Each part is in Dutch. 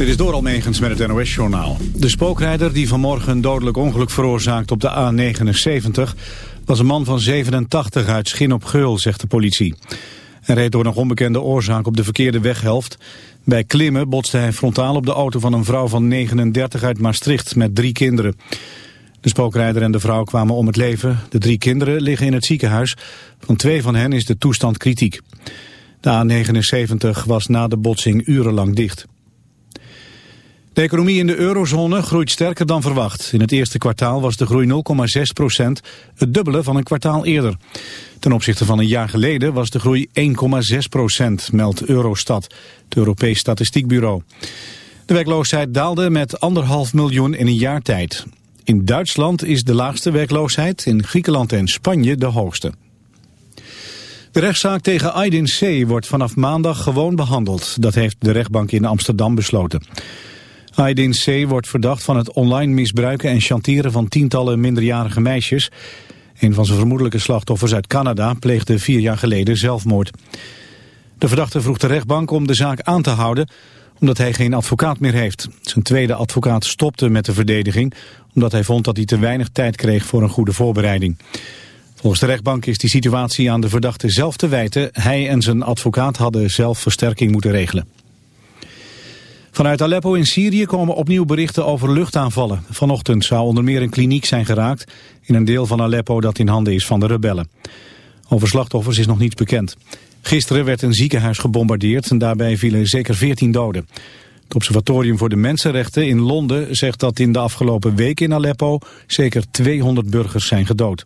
Dit is door Almegens met het NOS-journaal. De spookrijder die vanmorgen een dodelijk ongeluk veroorzaakt op de A79... was een man van 87 uit Schin op Geul, zegt de politie. Hij reed door nog onbekende oorzaak op de verkeerde weghelft. Bij klimmen botste hij frontaal op de auto van een vrouw van 39 uit Maastricht met drie kinderen. De spookrijder en de vrouw kwamen om het leven. De drie kinderen liggen in het ziekenhuis. Van twee van hen is de toestand kritiek. De A79 was na de botsing urenlang dicht. De economie in de eurozone groeit sterker dan verwacht. In het eerste kwartaal was de groei 0,6 procent, het dubbele van een kwartaal eerder. Ten opzichte van een jaar geleden was de groei 1,6 procent, meldt Eurostat, het Europees Statistiekbureau. De werkloosheid daalde met anderhalf miljoen in een jaar tijd. In Duitsland is de laagste werkloosheid, in Griekenland en Spanje de hoogste. De rechtszaak tegen Aydin C. wordt vanaf maandag gewoon behandeld. Dat heeft de rechtbank in Amsterdam besloten. Aydin C. wordt verdacht van het online misbruiken en chanteren van tientallen minderjarige meisjes. Een van zijn vermoedelijke slachtoffers uit Canada pleegde vier jaar geleden zelfmoord. De verdachte vroeg de rechtbank om de zaak aan te houden omdat hij geen advocaat meer heeft. Zijn tweede advocaat stopte met de verdediging omdat hij vond dat hij te weinig tijd kreeg voor een goede voorbereiding. Volgens de rechtbank is die situatie aan de verdachte zelf te wijten. Hij en zijn advocaat hadden zelf versterking moeten regelen. Vanuit Aleppo in Syrië komen opnieuw berichten over luchtaanvallen. Vanochtend zou onder meer een kliniek zijn geraakt... in een deel van Aleppo dat in handen is van de rebellen. Over slachtoffers is nog niets bekend. Gisteren werd een ziekenhuis gebombardeerd en daarbij vielen zeker 14 doden. Het Observatorium voor de Mensenrechten in Londen zegt dat in de afgelopen week in Aleppo... zeker 200 burgers zijn gedood.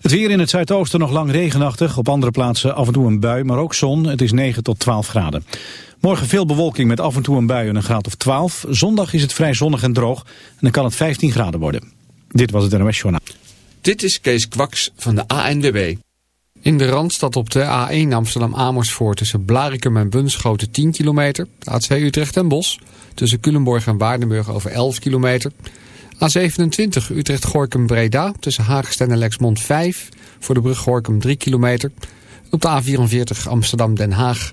Het weer in het zuidoosten nog lang regenachtig. Op andere plaatsen af en toe een bui, maar ook zon. Het is 9 tot 12 graden. Morgen veel bewolking met af en toe een bui en een graad of 12. Zondag is het vrij zonnig en droog en dan kan het 15 graden worden. Dit was het NOS Journaal. Dit is Kees Kwaks van de ANWB. In de Randstad op de A1 Amsterdam-Amersfoort tussen Blarikum en Bunschoten 10 kilometer. A2 Utrecht en Bos tussen Culemborg en Waardenburg over 11 kilometer. A27 Utrecht-Gorkum-Breda tussen Haagsten en Lexmond 5. Voor de brug Gorkum 3 kilometer. Op de A44 Amsterdam-Den Haag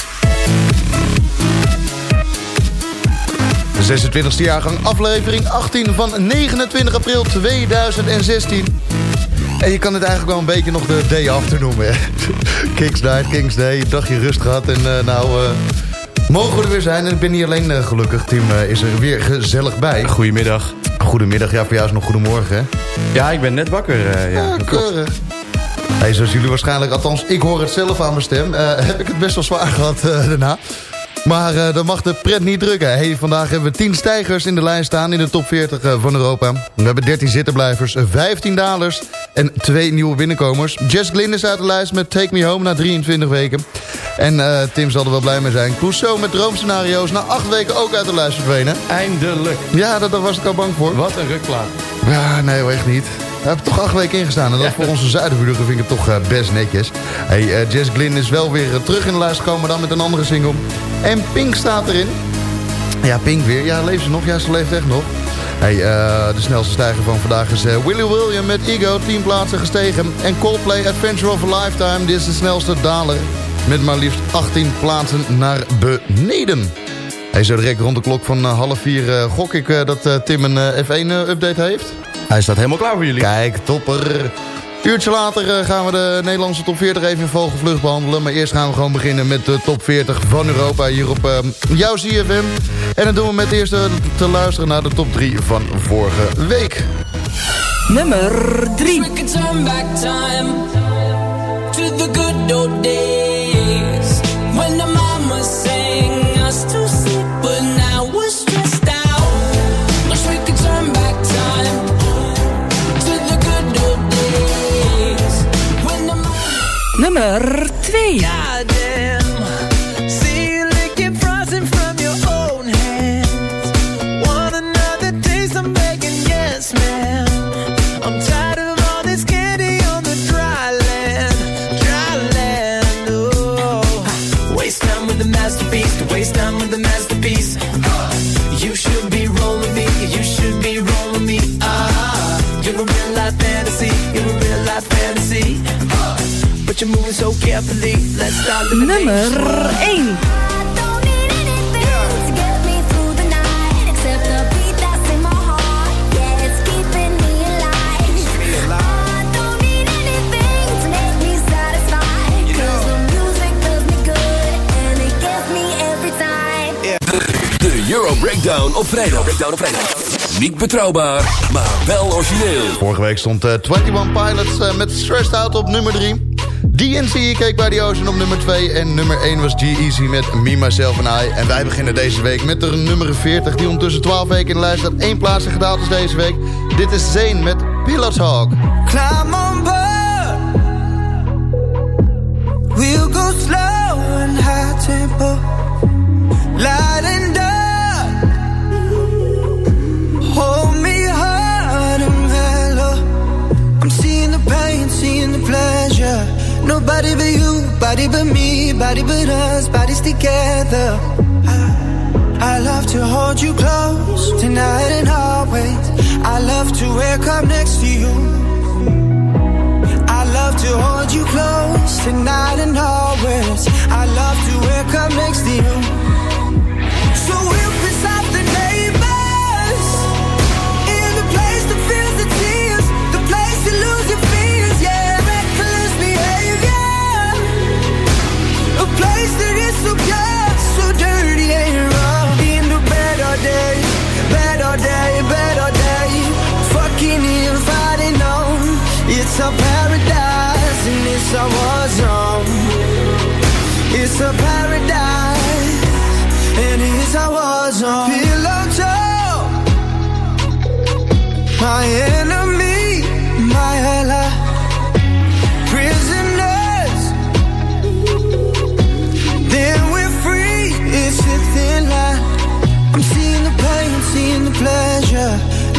De 26e jaargang, aflevering 18 van 29 april 2016. En je kan het eigenlijk wel een beetje nog de day after noemen. hè. Kings Night, Kings Day, een dagje rust gehad. En eh, nou, eh, mogen we er weer zijn. En ik ben niet alleen eh, gelukkig, Tim is er weer gezellig bij. Goedemiddag. Goedemiddag, ja, voor jou is nog goedemorgen, hè? Ja, ik ben net wakker. ja, keurig. Hey, zoals jullie waarschijnlijk, althans ik hoor het zelf aan mijn stem... heb ik het best wel zwaar gehad eh, daarna. Maar eh, dan mag de pret niet drukken. Hey, vandaag hebben we 10 stijgers in de lijn staan in de top 40 eh, van Europa. We hebben 13 zittenblijvers, eh, 15 dalers en 2 nieuwe binnenkomers. Jess Glynn is uit de lijst met Take Me Home na 23 weken. En eh, Tim zal er wel blij mee zijn. Clouseau met droomscenario's na 8 weken ook uit de lijst verdwenen. Eindelijk. Ja, dat, daar was ik al bang voor. Wat een rukplaat. Ja, nee, echt niet. Heeft er toch acht weken ingestaan. En dat voor onze zuidenburen vind ik het toch eh, best netjes. Hey, eh, Jess Glynn is wel weer eh, terug in de lijst gekomen, dan met een andere single. En Pink staat erin. Ja, Pink weer. Ja, leeft ze nog? Ja, ze leeft echt nog. Hey, de snelste stijger van vandaag is Willy William met Ego, 10 plaatsen gestegen. En Coldplay Adventure of a Lifetime, dit is de snelste daler. Met maar liefst 18 plaatsen naar beneden. Hey, zo direct rond de klok van eh, half vier eh, gok ik eh, dat Tim een F1-update heeft. Hij staat helemaal klaar voor jullie. Kijk, topper. Uurtje later gaan we de Nederlandse top 40 even in vogelvlucht behandelen. Maar eerst gaan we gewoon beginnen met de top 40 van Europa hier op eh, jouw CFM. En dat doen we met eerst te luisteren naar de top 3 van vorige week. Nummer 3. Nummer 2. Nummer 1. De Euro Breakdown op vrijdag. Breakdown op vrijdag. Niet betrouwbaar, maar wel origineel. Vorige week stond eh, 21 Pilots eh, met Stressed Out op nummer 3. DNC keek bij The Ocean op nummer 2. En nummer 1 was G-Eazy met Me, Myself and I. En wij beginnen deze week met de nummer 40... die ondertussen 12 weken in de lijst staat. één plaats gedaald is deze week. Dit is Zane met Pillow Talk. Climb on go slow and high tempo. Nobody but you, body but me, body but us, bodies together. I, I love to hold you close tonight and always. I love to wake up next to you. I love to hold you close tonight and always. I love to wake up next to you. So we'll baby ain't. In the day, day, day. Fucking and fighting. It's a paradise and it's war zone. It's paradise and it's war zone. Pillow talk. My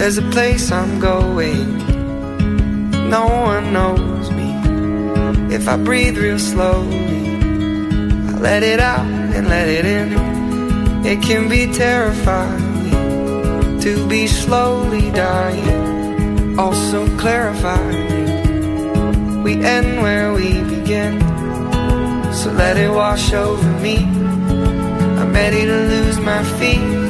There's a place I'm going. No one knows me. If I breathe real slowly, I let it out and let it in. It can be terrifying to be slowly dying. Also clarifying. We end where we begin. So let it wash over me. I'm ready to lose my feet.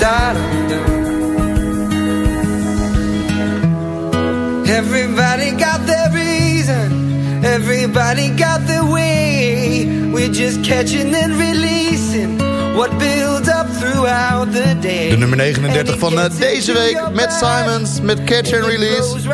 Da dum dum. Everybody got their reason. Everybody got their way. We're just catching and releasing what builds up throughout the day. De nummer 39 van eh, deze week met Simons, met Catch and Release.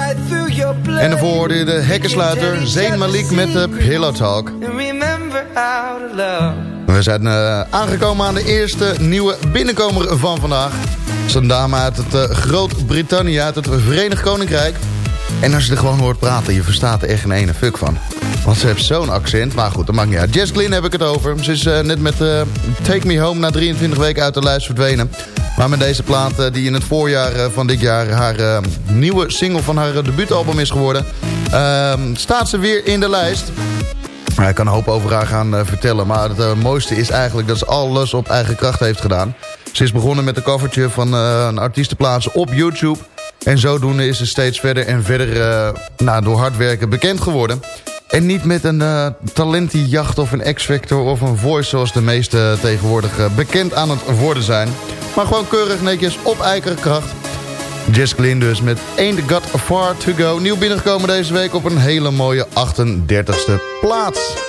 En daarvoor hoorde de hekkensluiter Zayn Malik met de Pillow Talk. And remember how to love. We zijn eh, aangekomen aan de eerste nieuwe binnenkomer van vandaag. Dat is een dame uit het eh, Groot-Brittannië, uit het Verenigd Koninkrijk. En als je er gewoon hoort praten, je verstaat er echt geen ene fuck van. Want ze heeft zo'n accent, maar goed, dat maakt niet uit. Jess Glynn heb ik het over. Ze is eh, net met Take Me Home na 23 weken uit de lijst verdwenen. Maar met deze plaat, die in het voorjaar van dit jaar... haar nieuwe single van haar debuutalbum is geworden... ehm, staat ze weer in de lijst. Maar ik kan een hoop over haar gaan eh, vertellen. Maar het eh, mooiste is eigenlijk dat ze alles op eigen kracht heeft gedaan. Ze is begonnen met een covertje van eh, een artiest te plaatsen op YouTube. En zodoende is ze steeds verder en verder nou, door hard werken bekend geworden. En niet met een uh, talentenjacht of een X-Factor of een voice... zoals de meeste tegenwoordig bekend aan het worden zijn. Maar gewoon keurig netjes op eigen kracht. Jess Glynn dus met Ain't Got Far To Go. Nieuw binnengekomen deze week op een hele mooie 38e plaats.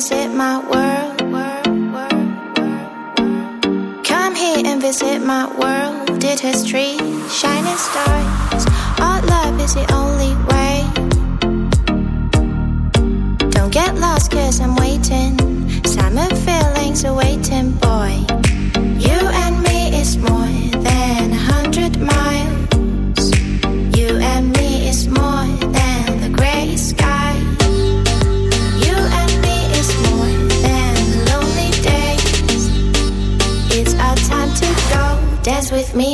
Visit my world. Come here and visit my world. Did history, shining stars. Our love is the only way. Don't get lost, cause I'm waiting. Summer feelings are waiting, boy.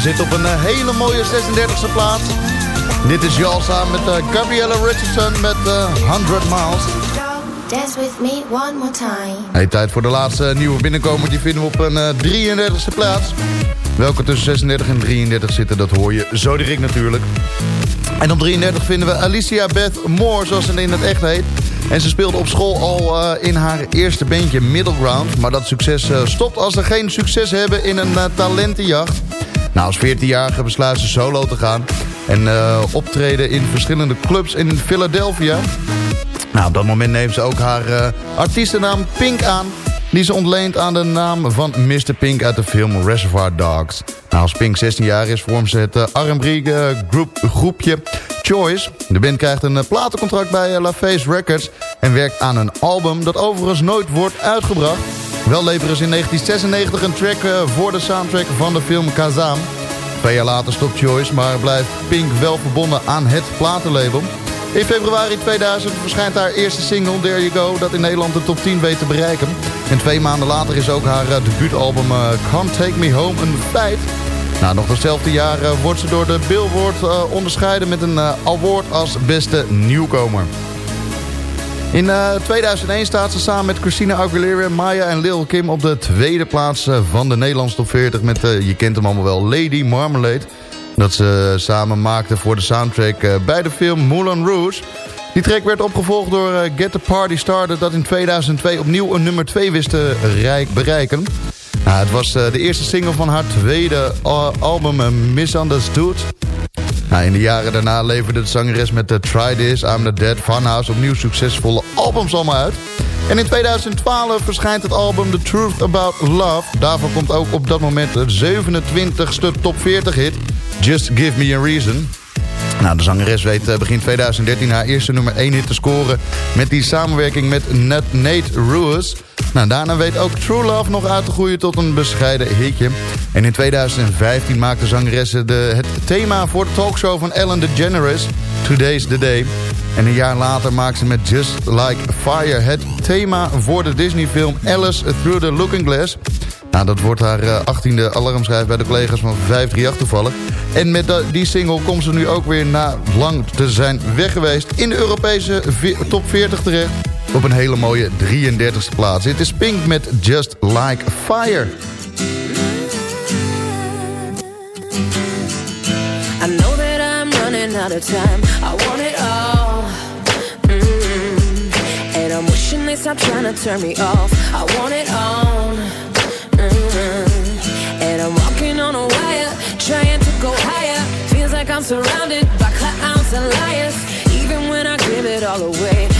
Zitten op een eh, hele mooie 36e plaats. Dit is Jalsa met eh, Gabriella Richardson met eh, 100 Miles. Dance with me one more time. Hey, tijd voor de laatste nieuwe binnenkomer. Die vinden we op een eh, 33e plaats. Welke tussen 36 en 33 zitten, dat hoor je zo direct natuurlijk. En op 33 vinden we Alicia Beth Moore, zoals ze in het echt heet. En ze speelde op school al in haar eerste bandje Middle Ground. Maar dat succes stopt als ze geen succes hebben in een talentenjacht. Nou, als 14-jarige besluit ze solo te gaan. En eh, optreden in verschillende clubs in Philadelphia. Nou, op dat moment neemt ze ook haar eh, artiestennaam Pink aan. Die ze ontleent aan de naam van Mr. Pink uit de film Reservoir Dogs. Nou, als Pink 16 jaar is, vormt ze het eh, groep, groepje Choice. De band krijgt een platencontract bij LaFace Records... en werkt aan een album dat overigens nooit wordt uitgebracht. Wel leveren ze in 1996 een track eh, voor de soundtrack van de film Kazam. Twee jaar later stopt Choice, maar blijft Pink wel verbonden aan het platenlabel. In februari 2000 verschijnt haar eerste single, There You Go... dat in Nederland de top 10 weet te bereiken. En twee maanden later is ook haar eh, debuutalbum eh, Can't Take Me Home een feit. Nou, nog datzelfde jaar wordt ze door de Billboard onderscheiden... met een award als beste nieuwkomer. In eh, 2001 staat ze samen met Christina Aguilera, Maya en Lil Kim... op de tweede plaats eh, van de Nederlandse top 40... met, eh, je kent hem allemaal wel, Lady Marmalade... dat ze samen maakten voor de soundtrack eh, bij de film Moulin Rouge. Die track werd opgevolgd door eh, Get the Party Started... dat in 2002 opnieuw een nummer 2 wist te rijk bereiken. Nou, het was eh, de eerste single van haar tweede eh, album eh, Misunderstood... Nou, in de jaren daarna leverde de zangeres met de Try This, I'm The Dead, Funhouse opnieuw succesvolle albums allemaal uit. En in 2012 verschijnt het album The Truth About Love. Daarvan komt ook op dat moment de 27ste top 40 hit, Just Give Me A Reason. Nou, de zangeres weet eh, begin 2013 haar eerste nummer 1 hit te scoren... met die samenwerking met Nat- Nate Ruiz. Nou, daarna weet ook True Love nog uit te groeien tot een bescheiden hitje. En in 2015 maakte zangeressen de, het thema voor de talkshow van Ellen DeGeneres... Today's the Day. En een jaar later maakte ze met Just Like Fire het thema voor de Disney-film Alice Through the Looking Glass... Nou, dat wordt haar eh, 18e alarmschrijf bij de collega's van 538 toevallig. En met die single komt ze nu ook weer na lang te zijn weggeweest in de Europese top 40 terecht op een hele mooie 33e plaats. Dit is Pink met Just Like Fire. I know that I'm running out of time. I want it all. Mm -hmm. And I'm wishing they stop trying to turn me off. I want it all. Mm -hmm. And I'm walking on a wire, trying to go higher. Feels like I'm surrounded by clowns and liars. Even when I give it all away.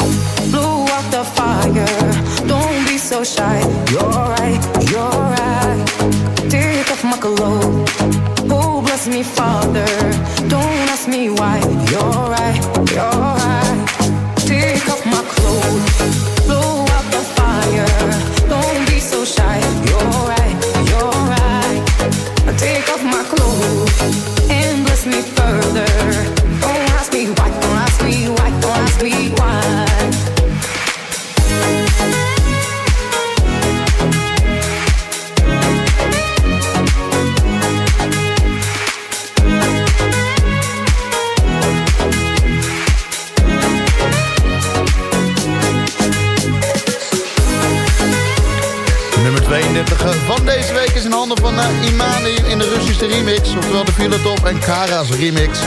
Kara's remix.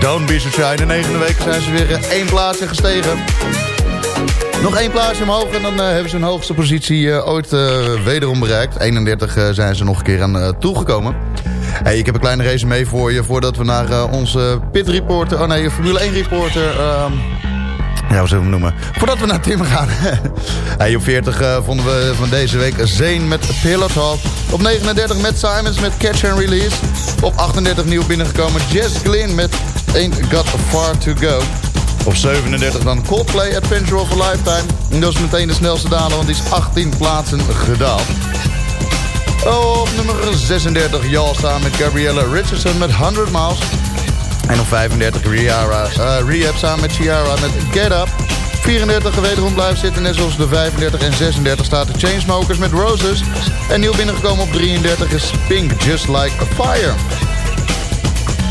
Don't be so shy. De negende week zijn ze weer eh, één plaatsje gestegen. Nog één plaatsje omhoog en dan eh, hebben ze hun hoogste positie eh, ooit eh, wederom bereikt. 31 eh, zijn ze nog een keer aan toegekomen. Ik heb een kleine resume voor je voordat we naar onze pit reporter... Oh nee, Formule 1 reporter... ehm, ja, hoe zullen we hem noemen? Voordat we naar Tim gaan. hey, op 40 eh, vonden we van deze week Zane met Pillow Talk. Op 39 met Simons met Catch and Release. Op 38 nieuw binnengekomen Jess Glynn met Ain't Got Far To Go. Op 37 dan Coldplay Adventure of a Lifetime. Dat is meteen de snelste daler, want die is 18 plaatsen gedaald. Op nummer 36 Jal samen met Gabriella Richardson met 100 Miles. En op 35 Rihanna, eh, Rehab samen met Ciara met Get Up. 34 wederom blijft zitten, net zoals de 35 en 36 staat de Chainsmokers met Roses. En nieuw binnengekomen op 33 is Pink Just Like a Fire.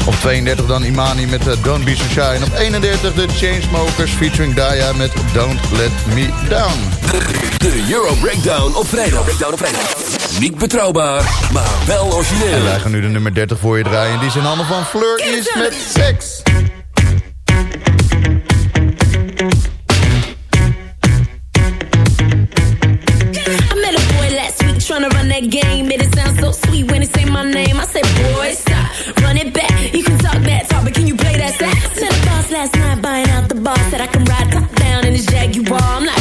Op 32 dan Imani met eh, Don't Be So Shy. En op 31 de Chainsmokers featuring Daya met Don't Let Me Down. De Euro Breakdown op vrijdag. Breakdown op vrijdag. Niet betrouwbaar, maar wel origineel. En wij gaan nu de nummer 30 voor je draaien. Die is in handen van Fleur is met Sex. That game. It sound so sweet when he say my name. I said, boy, stop, run it back. You can talk that talk, but can you play that sax? Met a boss last night buying out the bar. Said I can ride top down in his Jaguar. I'm like,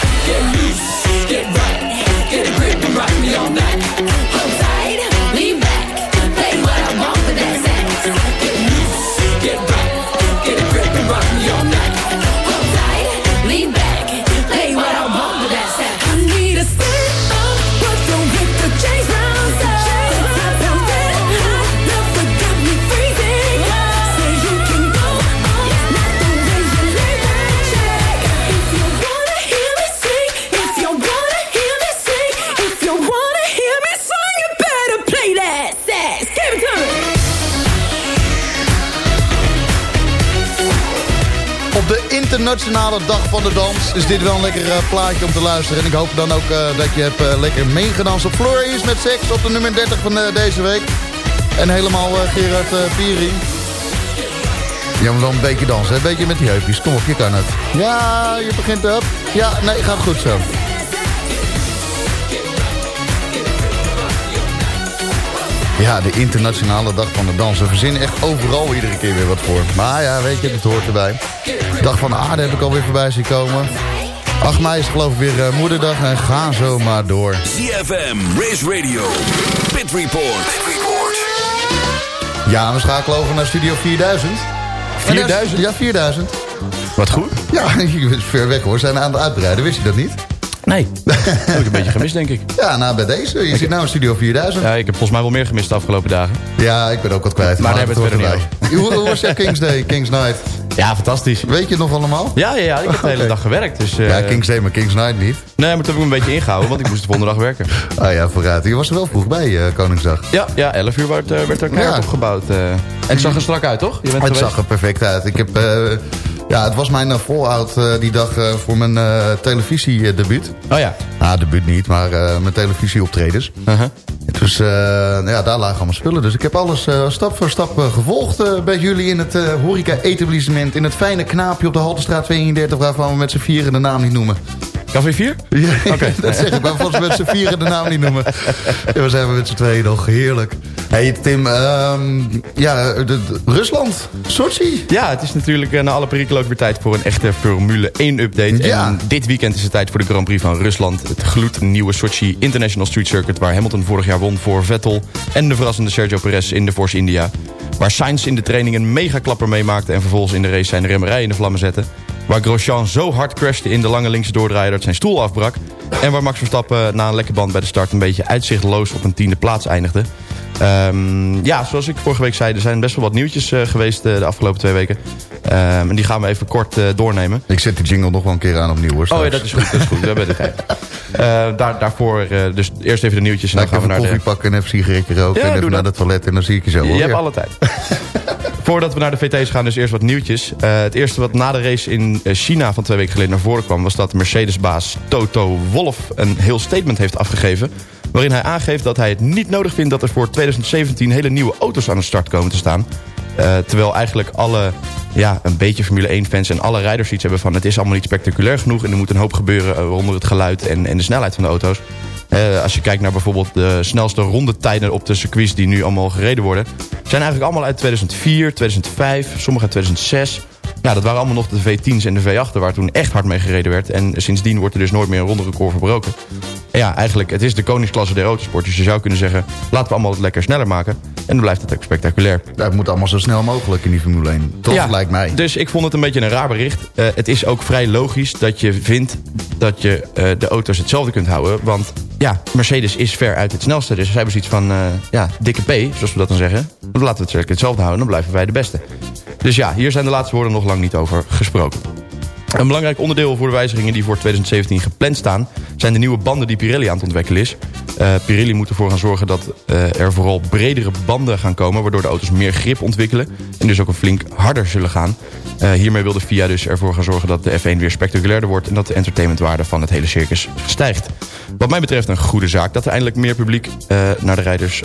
Internationale dag van de dans is dit wel een lekker eh, plaatje om te luisteren. En ik hoop dan ook eh, dat je hebt eh, lekker meegedanst op Florius met seks op de nummer 30 van deze week. En helemaal Gerard uh, Piering. Ja, maar dan een beetje dansen, een beetje met die heupjes. Kom op, je kan het. Ja, je begint op. Ja, nee, gaat goed zo. Ja, de internationale dag van de dans. We verzinnen echt overal iedere keer weer wat voor. Maar ja, weet je, het hoort erbij. Dag van de aarde heb ik alweer voorbij zien komen. 8 mei is geloof ik weer eh, moederdag en ga zo maar door. ZFM, Race Radio, Pit Report. Ja, we schakelen over naar Studio 4000. 4000? Ja, 4000. Wat goed. Ja, je bent ver weg hoor. Zijn aan het uitbreiden, wist je dat niet? Nee, dat heb ik een beetje gemist, denk ik. Ja, nou bij deze. Je zit nou in Studio 4000. Ja, ik heb volgens mij wel meer gemist de afgelopen dagen. Ja, ik ben ook wat kwijt. Maar daar hebben we het verder niet over. Hoe was jouw Kings Day, Kings Night? Ja, fantastisch. Weet je het nog allemaal? Ja, ja, ja ik heb de hele dag gewerkt. Dus, eh, Ja, Kings Day, maar Kings Night niet. Nee, maar toen heb ik me een beetje ingehouden, want ik moest de volgende dag werken. Ah ja, vooruit. Je was er wel vroeg bij, eh, Koningsdag. Ja, ja 11 uur werd, eh, werd er Ja. opgebouwd. eh. En het zag er strak uit, toch? Je bent Het geweest? zag er perfect uit. Ik heb, eh, ja, het was mijn uh, fallout eh, die dag eh, voor mijn uh, televisiedebuut. Oh ja. Nou, debuut niet, maar uh, mijn televisieoptredens. Uh-huh. Dus uh, ja, daar lagen allemaal spullen. Dus ik heb alles uh, stap voor stap uh, gevolgd bij jullie in het horeca-etablissement. In het fijne knaapje op de Haltestraat 32, waarvan we met z'n vieren de naam niet noemen. Café 4? Ja, okay. dat zeg ik, waarvan we met z'n vieren de naam niet noemen. Ja, we zijn met z'n tweeën nog heerlijk. Hey Tim, um, ja, de, de, Rusland, Sochi. Ja, het is natuurlijk uh, na alle perikelen ook weer tijd voor een echte Formule 1 update. Ja. En dit weekend is het tijd voor de Grand Prix van Rusland. Het gloednieuwe Sochi International Street Circuit... waar Hamilton vorig jaar won voor Vettel... en de verrassende Sergio Perez in de Force India. Waar Sainz in de training een megaklapper meemaakte... en vervolgens in de race zijn remmerij in de vlammen zette. Waar Grosjean zo hard crashte in de lange linkse doordraaier... dat zijn stoel afbrak. En waar Max Verstappen na een lekke band bij de start... een beetje uitzichtloos op een tiende plaats eindigde. Um, ja, zoals ik vorige week zei, er zijn best wel wat nieuwtjes uh, geweest uh, de afgelopen twee weken. Um, en die gaan we even kort uh, doornemen. Ik zet die jingle nog wel een keer aan opnieuw hoor. Oh ja, dat is goed, dat is goed. we hebben de tijd. daar, daarvoor, dus eerst even de nieuwtjes. En dan gaan we naar de... koffie pakken en even sigaretje roken. Ja, en even naar het toilet en dan zie ik je zo. Je hoor. hebt ja. alle tijd. Voordat we naar de VT's gaan, dus eerst wat nieuwtjes. het eerste wat na de race in China van twee weken geleden naar voren kwam... was dat Mercedes-baas Toto Wolff een heel statement heeft afgegeven waarin hij aangeeft dat hij het niet nodig vindt... dat er voor 2017 hele nieuwe auto's aan de start komen te staan. Uh, terwijl eigenlijk alle, ja, een beetje Formule 1-fans en alle rijders iets hebben van... het is allemaal niet spectaculair genoeg en er moet een hoop gebeuren... onder het geluid en, en de snelheid van de auto's. Uh, als je kijkt naar bijvoorbeeld de snelste rondetijden op de circuits... die nu allemaal gereden worden... zijn eigenlijk allemaal uit 2004, 2005, sommige uit 2006... Ja, dat waren allemaal nog de V10's en de V8'en waar toen echt hard mee gereden werd. En sindsdien wordt er dus nooit meer een ronde record verbroken. En ja, eigenlijk, het is de koningsklasse der autosport. Dus je zou kunnen zeggen, laten we allemaal het lekker sneller maken. En dan blijft het ook spectaculair. Ja, het moet allemaal zo snel mogelijk in die Formule 1. Toch, ja, lijkt mij. Dus ik vond het een beetje een raar bericht. Uh, het is ook vrij logisch dat je vindt dat je uh, de auto's hetzelfde kunt houden. Want ja, Mercedes is ver uit het snelste. Dus ze hebben zoiets van, uh, ja, dikke P, zoals we dat dan zeggen. Dan laten we het hetzelfde houden, dan blijven wij de beste. Dus ja, hier zijn de laatste woorden nog lang niet over gesproken. Een belangrijk onderdeel voor de wijzigingen die voor 2017 gepland staan... zijn de nieuwe banden die Pirelli aan het ontwikkelen is. Uh, Pirelli moet ervoor gaan zorgen dat uh, er vooral bredere banden gaan komen... waardoor de auto's meer grip ontwikkelen en dus ook een flink harder zullen gaan. Uh, hiermee wil de FIA dus ervoor gaan zorgen dat de F1 weer spectaculairder wordt... en dat de entertainmentwaarde van het hele circus stijgt. Wat mij betreft een goede zaak dat er eindelijk meer publiek naar de rijders...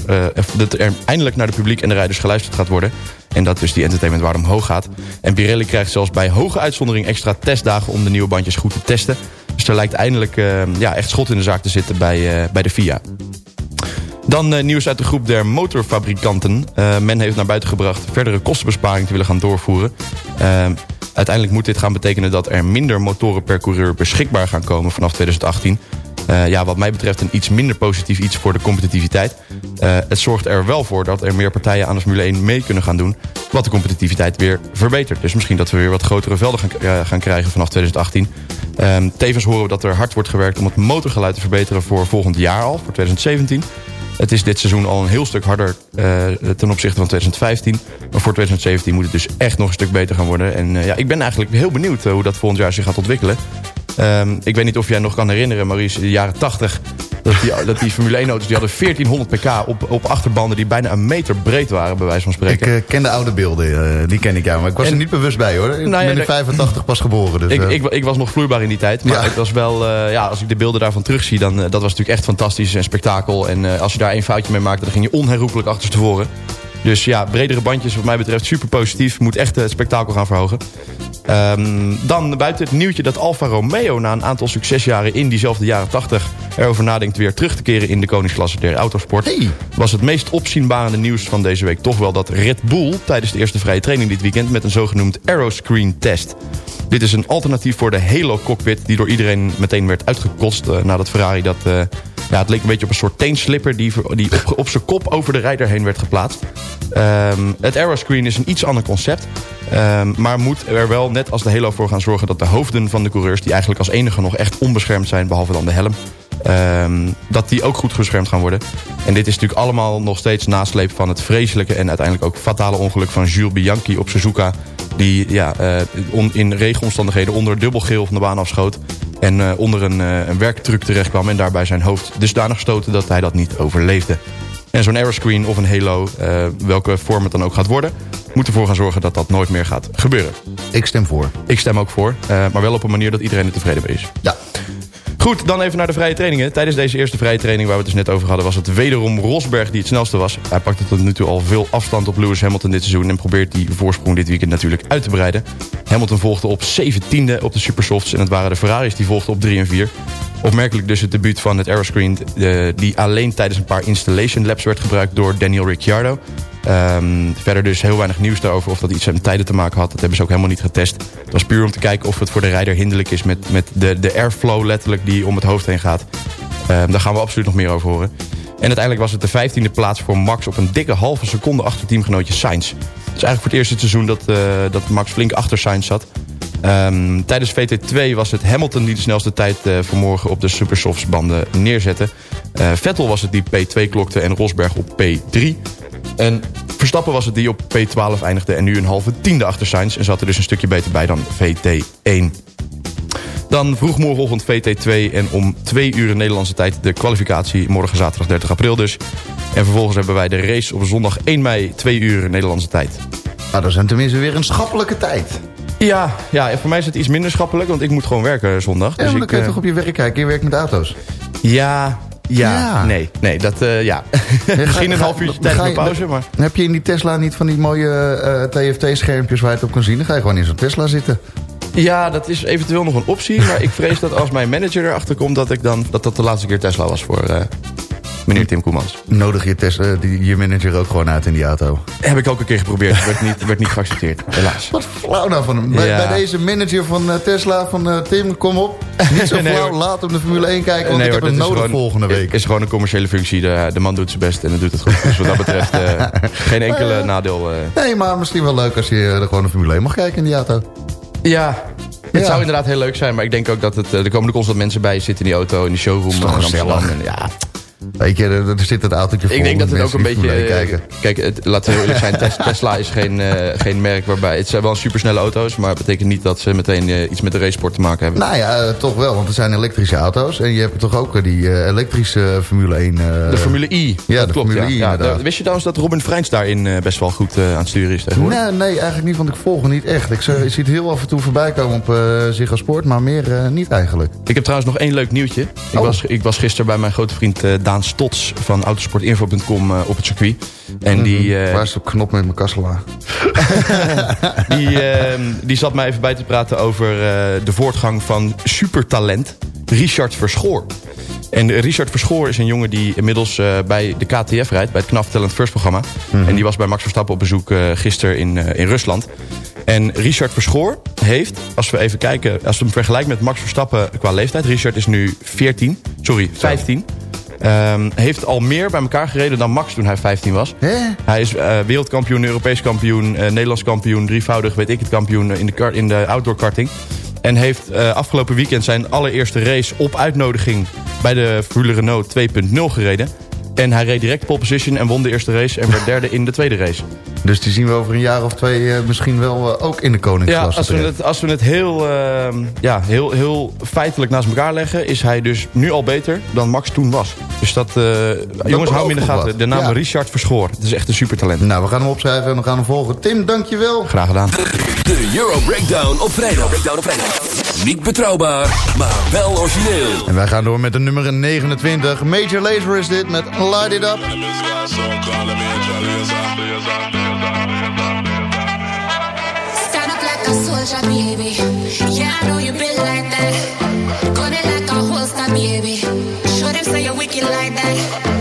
dat er eindelijk naar de publiek en de rijders geluisterd gaat worden... En dat dus die entertainmentwaarde omhoog gaat. En Pirelli krijgt zelfs bij hoge uitzondering extra testdagen om de nieuwe bandjes goed te testen. Dus er lijkt eindelijk eh, ja, echt schot in de zaak te zitten bij, eh, bij de FIA. Dan eh, nieuws uit de groep der motorfabrikanten. Men heeft naar buiten gebracht verdere kostenbesparing te willen gaan doorvoeren. Uiteindelijk moet dit gaan betekenen dat er minder motoren per coureur beschikbaar gaan komen vanaf 2018. Eh, ja, wat mij betreft een iets minder positief iets voor de competitiviteit. Eh, het zorgt er wel voor dat er meer partijen aan de Formule 1 mee kunnen gaan doen. Wat de competitiviteit weer verbetert. Dus misschien dat we weer wat grotere velden gaan, gaan krijgen vanaf 2018. Ehm, tevens horen we dat er hard wordt gewerkt om het motorgeluid te verbeteren voor volgend jaar al, voor 2017. Het is dit seizoen al een heel stuk harder eh, ten opzichte van 2015. Maar voor 2017 moet het dus echt nog een stuk beter gaan worden. En ja, ik ben eigenlijk heel benieuwd hoe dat volgend jaar zich gaat ontwikkelen. Ehm, ik weet niet of jij nog kan herinneren, Maurice, in de jaren 80... dat die, dat die Formule 1-auto's die hadden 1400 pk op, op achterbanden... die bijna een meter breed waren, bij wijze van spreken. Ik eh, ken de oude beelden, eh, die ken ik ja. Maar ik was En- er niet bewust bij hoor. Ik Nou ja, ben in de- 85 pas geboren. Dus, ik, eh, ik, ik was nog vloeibaar in die tijd. Maar Ja. het was wel, ja, als ik de beelden daarvan terugzie, dan dat was natuurlijk echt fantastisch en spektakel. En als je daar één foutje mee maakte, dan ging je onherroepelijk achterstevoren. Dus ja, bredere bandjes wat mij betreft super positief. Moet echt het spektakel gaan verhogen. Ehm, dan buiten het nieuwtje dat Alfa Romeo na een aantal succesjaren in diezelfde jaren 80 erover nadenkt weer terug te keren in de koningsklasse der autosport. Was het meest opzienbarende nieuws van deze week toch wel dat Red Bull tijdens de eerste vrije training dit weekend met een zogenoemd aeroscreen test. Dit is een alternatief voor de Halo cockpit die door iedereen meteen werd uitgekost eh, nadat Ferrari dat... eh, ja, het leek een beetje op een soort teenslipper die, die op, zijn kop over de rijder heen werd geplaatst. Ehm, het aeroscreen is een iets ander concept. Ehm, maar moet er wel net als de Halo voor gaan zorgen dat de hoofden van de coureurs... die eigenlijk als enige nog echt onbeschermd zijn, behalve dan de helm... ehm, dat die ook goed beschermd gaan worden. En dit is natuurlijk allemaal nog steeds nasleep van het vreselijke... en uiteindelijk ook fatale ongeluk van Jules Bianchi op Suzuka... die ja, eh, on- in regenomstandigheden onder dubbelgeel van de baan afschoot... en eh, onder een, eh, een werktruck terecht kwam... en daarbij zijn hoofd dusdanig stoten dat hij dat niet overleefde. En zo'n aeroscreen of een halo, welke vorm het dan ook gaat worden... moet ervoor gaan zorgen dat dat nooit meer gaat gebeuren. Ik stem voor. Ik stem ook voor, maar wel op een manier dat iedereen er tevreden mee is. Ja. Goed, dan even naar de vrije trainingen. Tijdens deze eerste vrije training waar we het dus net over hadden... was het wederom Rosberg die het snelste was. Hij pakte tot nu toe al veel afstand op Lewis Hamilton dit seizoen... en probeert die voorsprong dit weekend natuurlijk uit te breiden. Hamilton volgde op 17e op de Supersofts... en het waren de Ferraris die volgden op 3 en 4. Opmerkelijk dus het debuut van het aeroscreen... eh, die alleen tijdens een paar installation laps werd gebruikt door Daniel Ricciardo... Ehm, verder dus heel weinig nieuws daarover of dat iets met tijden te maken had. Dat hebben ze ook helemaal niet getest. Het was puur om te kijken of het voor de rijder hinderlijk is... met, met de, de airflow letterlijk die om het hoofd heen gaat. Ehm, daar gaan we absoluut nog meer over horen. En uiteindelijk was het de vijftiende plaats voor Max... op een dikke halve seconde achter teamgenootje Sainz. Het is eigenlijk voor het eerste seizoen dat, eh, dat Max flink achter Sainz zat. Ehm, tijdens VT2 was het Hamilton die de snelste tijd eh, vanmorgen op de Supersofts banden neerzette. Eh, Vettel was het die P2 klokte en Rosberg op P3. En Verstappen was het die op P12 eindigde en nu een halve tiende achter Sainz. En zat er dus een stukje beter bij dan VT1. Dan vroeg morgenochtend VT2 en om twee uur Nederlandse tijd de kwalificatie. Morgen zaterdag 30 april dus. En vervolgens hebben wij de race op zondag 1 mei, 2 uur Nederlandse tijd. Nou, dat dan tenminste weer een schappelijke tijd. Ja, ja, voor mij is het iets minder schappelijk, want ik moet gewoon werken zondag. Ja, maar dus dan ik, kun je eh, toch op je werk kijken. Je werkt met auto's. Ja, ja, Ja. nee, nee, dat, eh, ja. Misschien een half uurtje mijn je- pauze, maar... Heb je in die Tesla niet van die mooie eh, TFT-schermpjes waar je het op kan zien? Dan ga je gewoon in zo'n Tesla zitten. Ja, dat is eventueel nog een optie. Maar ik vrees dat als mijn manager erachter komt... dat ik dan, dat, dat de laatste keer Tesla was voor meneer Tim Koemans. Nodig je, Tesla, die, je manager ook gewoon uit in die auto. Heb ik ook een keer geprobeerd. werd niet, werd niet geaccepteerd, helaas. Wat flauw nou van hem. Bij, Ja. bij deze manager van eh, Tesla, van eh, Tim, kom op. Niet zo Nee, flauw, hoor. laat hem de Formule 1 kijken, want Nee, ik heb hoor, hem nodig gewoon- volgende week. is gewoon een commerciële functie. De, de man doet zijn best en dat doet het goed. Dus wat dat betreft eh, geen enkele nadeel. eh. Nee, maar misschien wel leuk als je eh, er gewoon de Formule 1 mag kijken in die auto. Ja, het Ja. zou inderdaad heel leuk zijn. Maar ik denk ook dat het, eh, er komen constant mensen bij zitten in die auto. In die showroom Is toch gezellig? En ja, Weet je, er, er zit het autootje vol ik denk dat het ook een beetje... Formule 1 eh, kijken. Kijk, het, laten we eerlijk zijn. Tes- Tesla is geen, eh, geen merk waarbij... Het zijn wel supersnelle auto's. Maar het betekent niet dat ze meteen eh, iets met de racesport te maken hebben. Nou ja, toch wel, want er zijn elektrische auto's. En je hebt toch ook die elektrische Formule 1... eh, de Formule I. Ja, dat de klopt. Formule ja. I, wist je trouwens dat Robin Freins daarin best wel goed aan het sturen is tegenwoordig? Nee, nee, eigenlijk niet, want ik volg hem niet echt. Ik, zie- ik zie het heel af en toe voorbij komen op eh Ziggo Sport, maar meer niet eigenlijk. Ik heb trouwens nog één leuk nieuwtje. Ik, Oh. was, ik was gisteren bij mijn grote vriend eh, Daan Stots van autosportinfo.com eh, op het circuit. En die, eh, Waar is de knop met mijn kasselaar? die, eh, die zat mij even bij te praten over eh, de voortgang van supertalent Richard Verschoor. En Richard Verschoor is een jongen die inmiddels bij de KTF rijdt... bij het KNAF Talent First programma. En die was bij Max Verstappen op bezoek eh, gisteren in, in Rusland. En Richard Verschoor heeft, als we even kijken... als we hem vergelijken met Max Verstappen qua leeftijd... Richard is nu 14, sorry, 15... Ehm, heeft al meer bij elkaar gereden dan Max toen hij 15 was. Hij is eh, wereldkampioen, Europees kampioen, eh, Nederlands kampioen... drievoudig, weet ik het, kampioen eh, in de, in de outdoor karting. En heeft afgelopen weekend zijn allereerste race op uitnodiging... bij de Formule Renault 2.0 gereden. En hij reed direct pole position en won de eerste race... en werd derde in de tweede race. Dus die zien we over een jaar of twee eh, misschien wel eh, ook in de Ja, koningsklasse als we het, als we het heel, ehm, ja, heel, heel feitelijk naast elkaar leggen... is hij dus nu al beter dan Max toen was. Dus dat, eh, jongens, hou hem in de gaten. wat. De naam Ja. Richard Verschoor. Het is echt een supertalent. Nou, we gaan hem opschrijven en we gaan hem volgen. Tim, dankjewel. Graag gedaan. De Euro Breakdown op vrijdag. Breakdown op vrijdag. Niet betrouwbaar, maar wel origineel. En wij gaan door met de nummer 29. Major Lazer is dit met Light It Up. Stand up like a soldier, baby. Yeah, I know you been like that. Gun it like a holster, baby. Show them say you're wicked like that.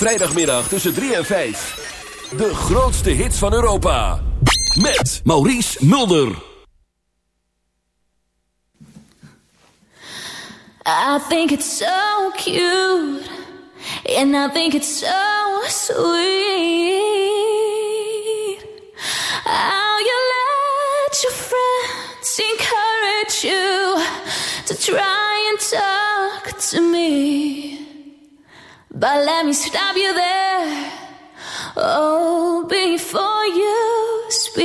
Vrijdagmiddag tussen 3 en 5. De grootste hits van Europa. Met Maurice Mulder. I think it's so cute, and I think it's so sweet. How you let your friends encourage you to try and talk to me. But let me stop you there. Oh, before you speak.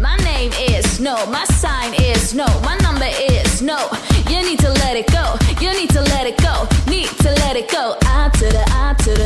My name is no, my sign is no, my number is no. You need to let it go, you need to let it go, need to let it go. I to the I to the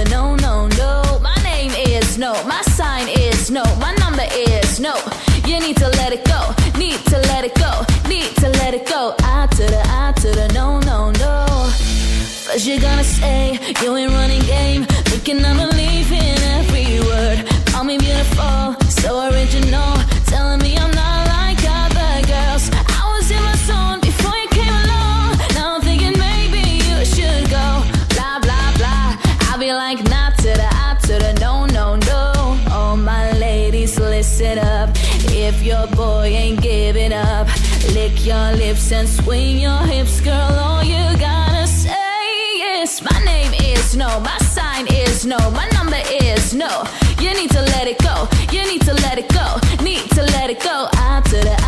gonna say? You ain't running game. Looking, I'm believing every word. Call me beautiful, so original. Telling me I'm not like other girls. I was in my zone before you came along. Now I'm thinking maybe you should go. Blah blah blah. I'll be like not to the I to the no no no. All my ladies, listen up. If your boy ain't giving up, lick your lips and swing your hips, girl. All you no, my sign is no, my number is no. You need to let it go, you need to let it go, need to let it go. out to the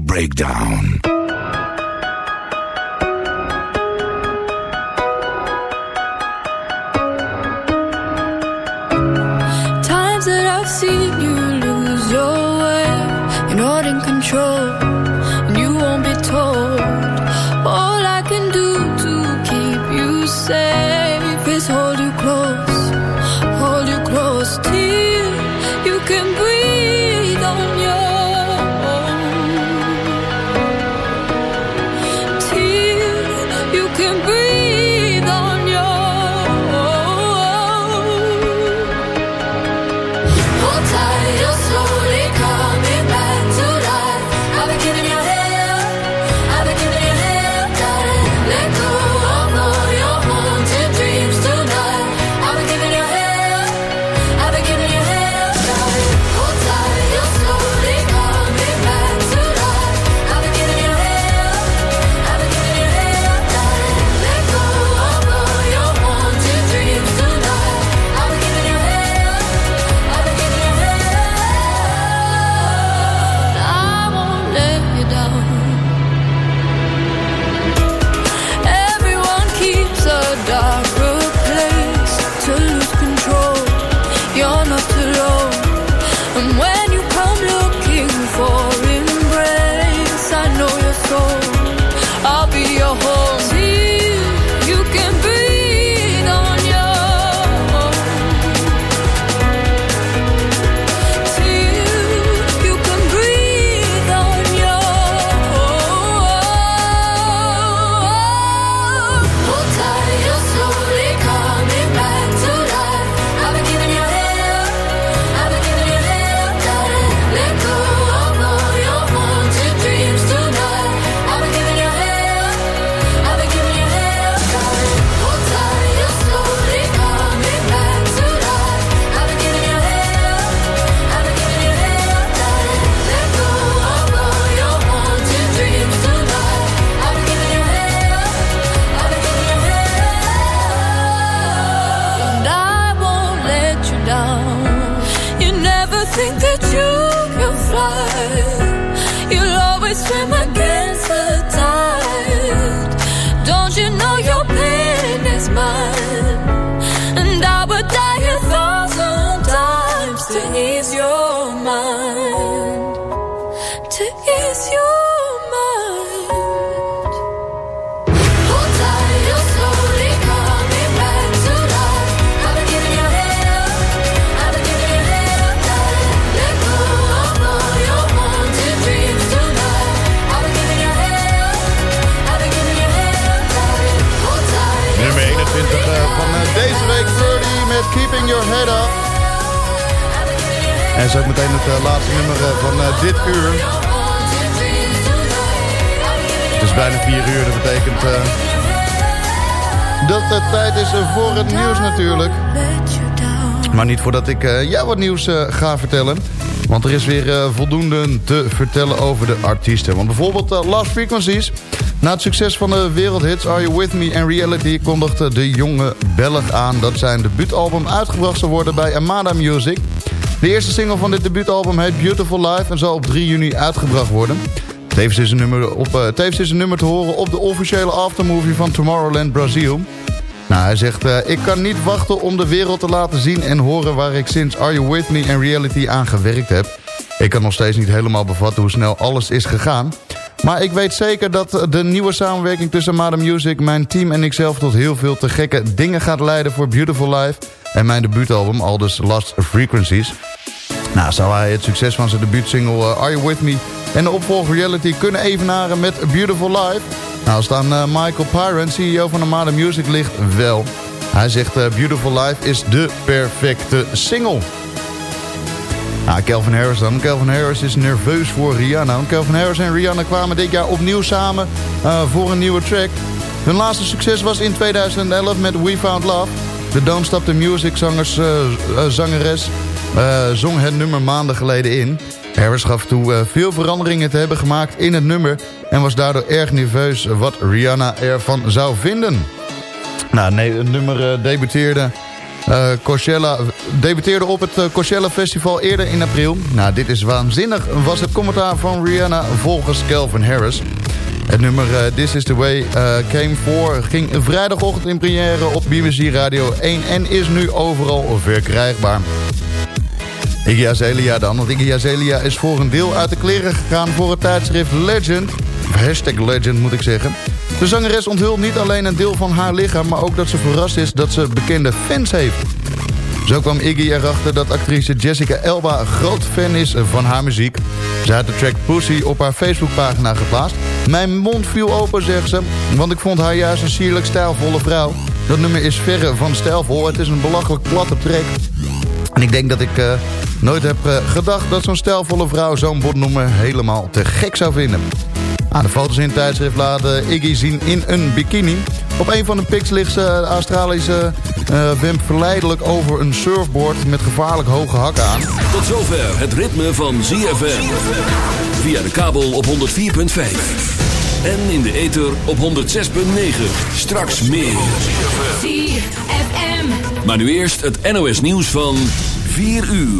breakdown. can breathe. Think that you can fly? You'll always swim against the Keeping Your Head Up. En ook meteen het eh, laatste nummer eh, van eh, dit uur. Het is bijna 4 uur, dat betekent dat het tijd is voor het nieuws natuurlijk. Maar niet voordat ik jou wat nieuws ga vertellen. Want er is weer voldoende te vertellen over de artiesten. Want bijvoorbeeld Last Frequencies. Na het succes van de wereldhits Are You With Me en Reality... kondigde de jonge Belg aan dat zijn debuutalbum uitgebracht zou worden bij Amada Music. De eerste single van dit debuutalbum heet Beautiful Life... en zal op 3 juni uitgebracht worden. Tevens is een nummer, op, eh, is nummer te horen op de officiële aftermovie van Tomorrowland Brazil... Nou, hij zegt, eh, ik kan niet wachten om de wereld te laten zien en horen waar ik sinds Are You With Me en Reality aan gewerkt heb. Ik kan nog steeds niet helemaal bevatten hoe snel alles is gegaan. Maar ik weet zeker dat de nieuwe samenwerking tussen Mada Music, mijn team en ikzelf tot heel veel te gekke dingen gaat leiden voor Beautiful Life en mijn debuutalbum Aldous Last Frequencies. Nou, zou hij het succes van zijn debuutsingle eh, Are You With Me en de opvolger Reality kunnen evenaren met Beautiful Life? Nou, als het aan eh, Michael Pyron, CEO van Armada Music, ligt wel. Hij zegt eh, Beautiful Life is de perfecte single. Nou, Calvin Harris dan. Calvin Harris is nerveus voor Rihanna. Calvin Harris en Rihanna kwamen dit jaar opnieuw samen eh, voor een nieuwe track. Hun laatste succes was in 2011 met We Found Love. De Don't Stop the Music zangers, eh, eh, zangeres zong het nummer maanden geleden in. Harris gaf toe veel veranderingen te hebben gemaakt in het nummer... en was daardoor erg nerveus wat Rihanna ervan zou vinden. Nou, nee, het nummer debuteerde, eh, Coachella, debuteerde op het eh, Coachella Festival eerder in april. Nou, dit is waanzinnig, was het commentaar van Rihanna volgens Calvin Harris. Het nummer eh, This Is The Way eh, came voor ging vrijdagochtend in première op BBC Radio 1... en is nu overal verkrijgbaar. Iggy Azalea dan, want Iggy Azalea is voor een deel uit de kleren gegaan voor het tijdschrift Legend. Hashtag Legend moet ik zeggen. De zangeres onthult niet alleen een deel van haar lichaam... maar ook dat ze verrast is dat ze bekende fans heeft. Zo kwam Iggy erachter dat actrice Jessica Elba een groot fan is van haar muziek. Ze had de track Pussy op haar Facebookpagina geplaatst. Mijn mond viel open, zegt ze, want ik vond haar juist een sierlijk stijlvolle vrouw. Dat nummer is verre van stijlvol, het is een belachelijk platte track. En ik denk dat ik uh, nooit heb uh, gedacht dat zo'n stijlvolle vrouw zo'n botnummer helemaal te gek zou vinden. Ah, de foto's in het tijdschrift laten Iggy zien in een bikini. Op een van de pics ligt ze, de Australische uh, wimp verleidelijk over een surfboard met gevaarlijk hoge hakken aan. Tot zover het ritme van ZFM. Via de kabel op 104.5. En in de ether op 106.9. Straks meer. ZFM. Maar nu eerst het NOS nieuws van 4 uur.